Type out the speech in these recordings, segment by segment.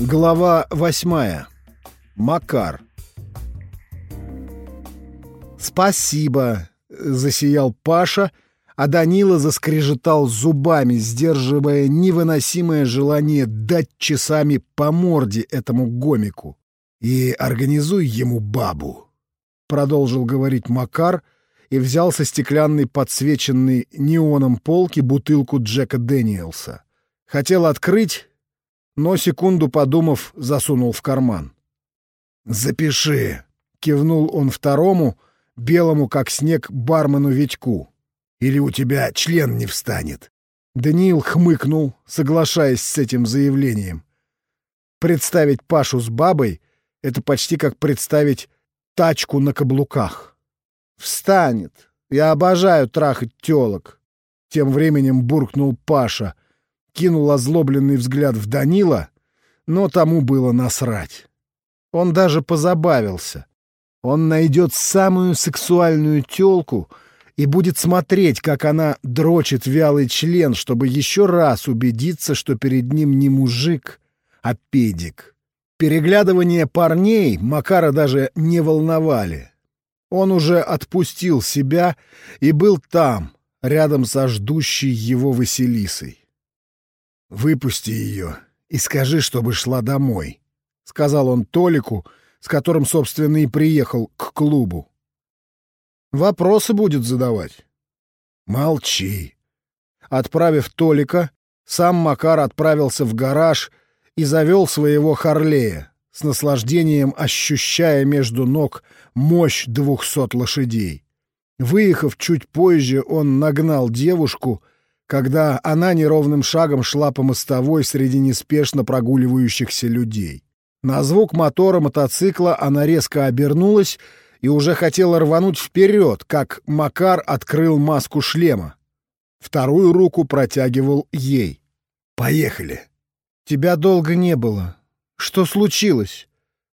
Глава восьмая. Макар. «Спасибо!» — засиял Паша, а Данила заскрежетал зубами, сдерживая невыносимое желание дать часами по морде этому гомику. «И организуй ему бабу!» — продолжил говорить Макар и взял со стеклянной подсвеченной неоном полки бутылку Джека Дэниелса. Хотел открыть, но, секунду подумав, засунул в карман. «Запиши!» — кивнул он второму, белому как снег, бармену Витьку. «Или у тебя член не встанет!» Даниил хмыкнул, соглашаясь с этим заявлением. Представить Пашу с бабой — это почти как представить тачку на каблуках. «Встанет! Я обожаю трахать телок!» Тем временем буркнул Паша, кинул озлобленный взгляд в Данила, но тому было насрать. Он даже позабавился. Он найдет самую сексуальную тёлку и будет смотреть, как она дрочит вялый член, чтобы еще раз убедиться, что перед ним не мужик, а педик. Переглядывания парней Макара даже не волновали. Он уже отпустил себя и был там, рядом со ждущей его Василисой. «Выпусти ее и скажи, чтобы шла домой», — сказал он Толику, с которым, собственно, и приехал к клубу. «Вопросы будет задавать». «Молчи». Отправив Толика, сам Макар отправился в гараж и завел своего Харлея, с наслаждением ощущая между ног мощь двухсот лошадей. Выехав чуть позже, он нагнал девушку — когда она неровным шагом шла по мостовой среди неспешно прогуливающихся людей. На звук мотора мотоцикла она резко обернулась и уже хотела рвануть вперед, как Макар открыл маску шлема. Вторую руку протягивал ей. «Поехали!» «Тебя долго не было. Что случилось?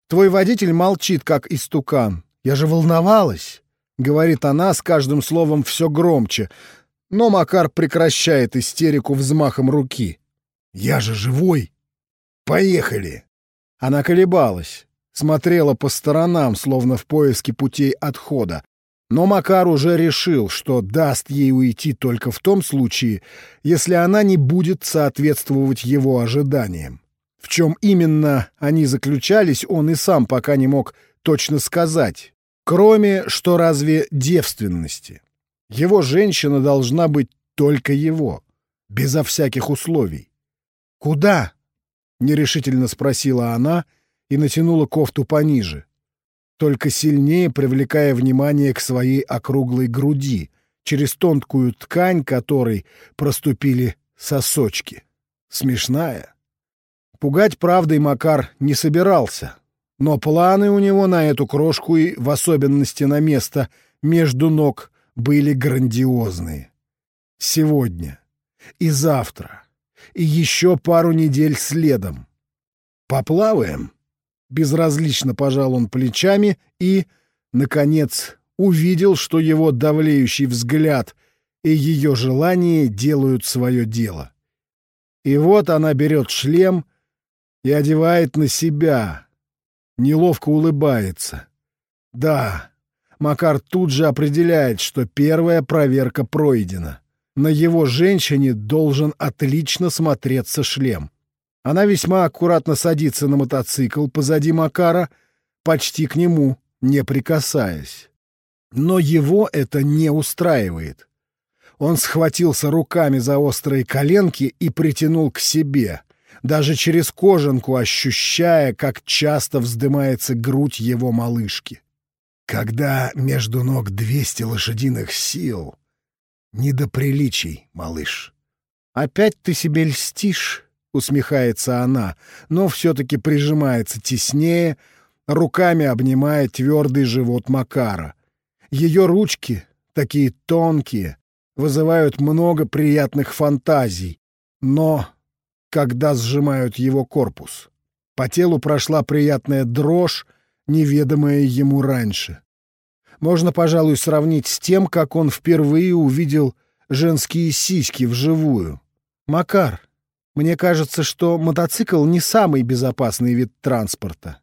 Твой водитель молчит, как истукан. Я же волновалась!» — говорит она с каждым словом все громче, но Макар прекращает истерику взмахом руки. «Я же живой! Поехали!» Она колебалась, смотрела по сторонам, словно в поиске путей отхода. Но Макар уже решил, что даст ей уйти только в том случае, если она не будет соответствовать его ожиданиям. В чем именно они заключались, он и сам пока не мог точно сказать, кроме что разве девственности. Его женщина должна быть только его, безо всяких условий. «Куда?» — нерешительно спросила она и натянула кофту пониже, только сильнее привлекая внимание к своей округлой груди, через тонкую ткань которой проступили сосочки. Смешная. Пугать правдой Макар не собирался, но планы у него на эту крошку и в особенности на место между ног были грандиозные. Сегодня и завтра, и еще пару недель следом. Поплаваем? Безразлично пожал он плечами и, наконец, увидел, что его давлеющий взгляд и ее желание делают свое дело. И вот она берет шлем и одевает на себя, неловко улыбается. Да, Макар тут же определяет, что первая проверка пройдена. На его женщине должен отлично смотреться шлем. Она весьма аккуратно садится на мотоцикл позади Макара, почти к нему, не прикасаясь. Но его это не устраивает. Он схватился руками за острые коленки и притянул к себе, даже через кожанку ощущая, как часто вздымается грудь его малышки. Когда между ног двести лошадиных сил, не до приличий, малыш. Опять ты себе льстишь, усмехается она, но все-таки прижимается теснее, руками обнимая твердый живот Макара. Ее ручки, такие тонкие, вызывают много приятных фантазий, но когда сжимают его корпус. По телу прошла приятная дрожь, неведомое ему раньше. Можно, пожалуй, сравнить с тем, как он впервые увидел женские сиськи вживую. «Макар, Мне кажется, что мотоцикл не самый безопасный вид транспорта.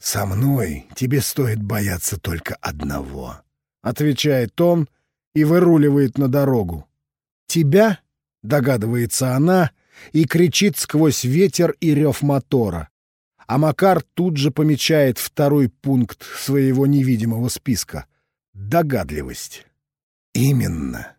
«Со мной тебе стоит бояться только одного», — отвечает он и выруливает на дорогу. «Тебя?» — догадывается она и кричит сквозь ветер и рев мотора. А Макар тут же помечает второй пункт своего невидимого списка — догадливость. «Именно.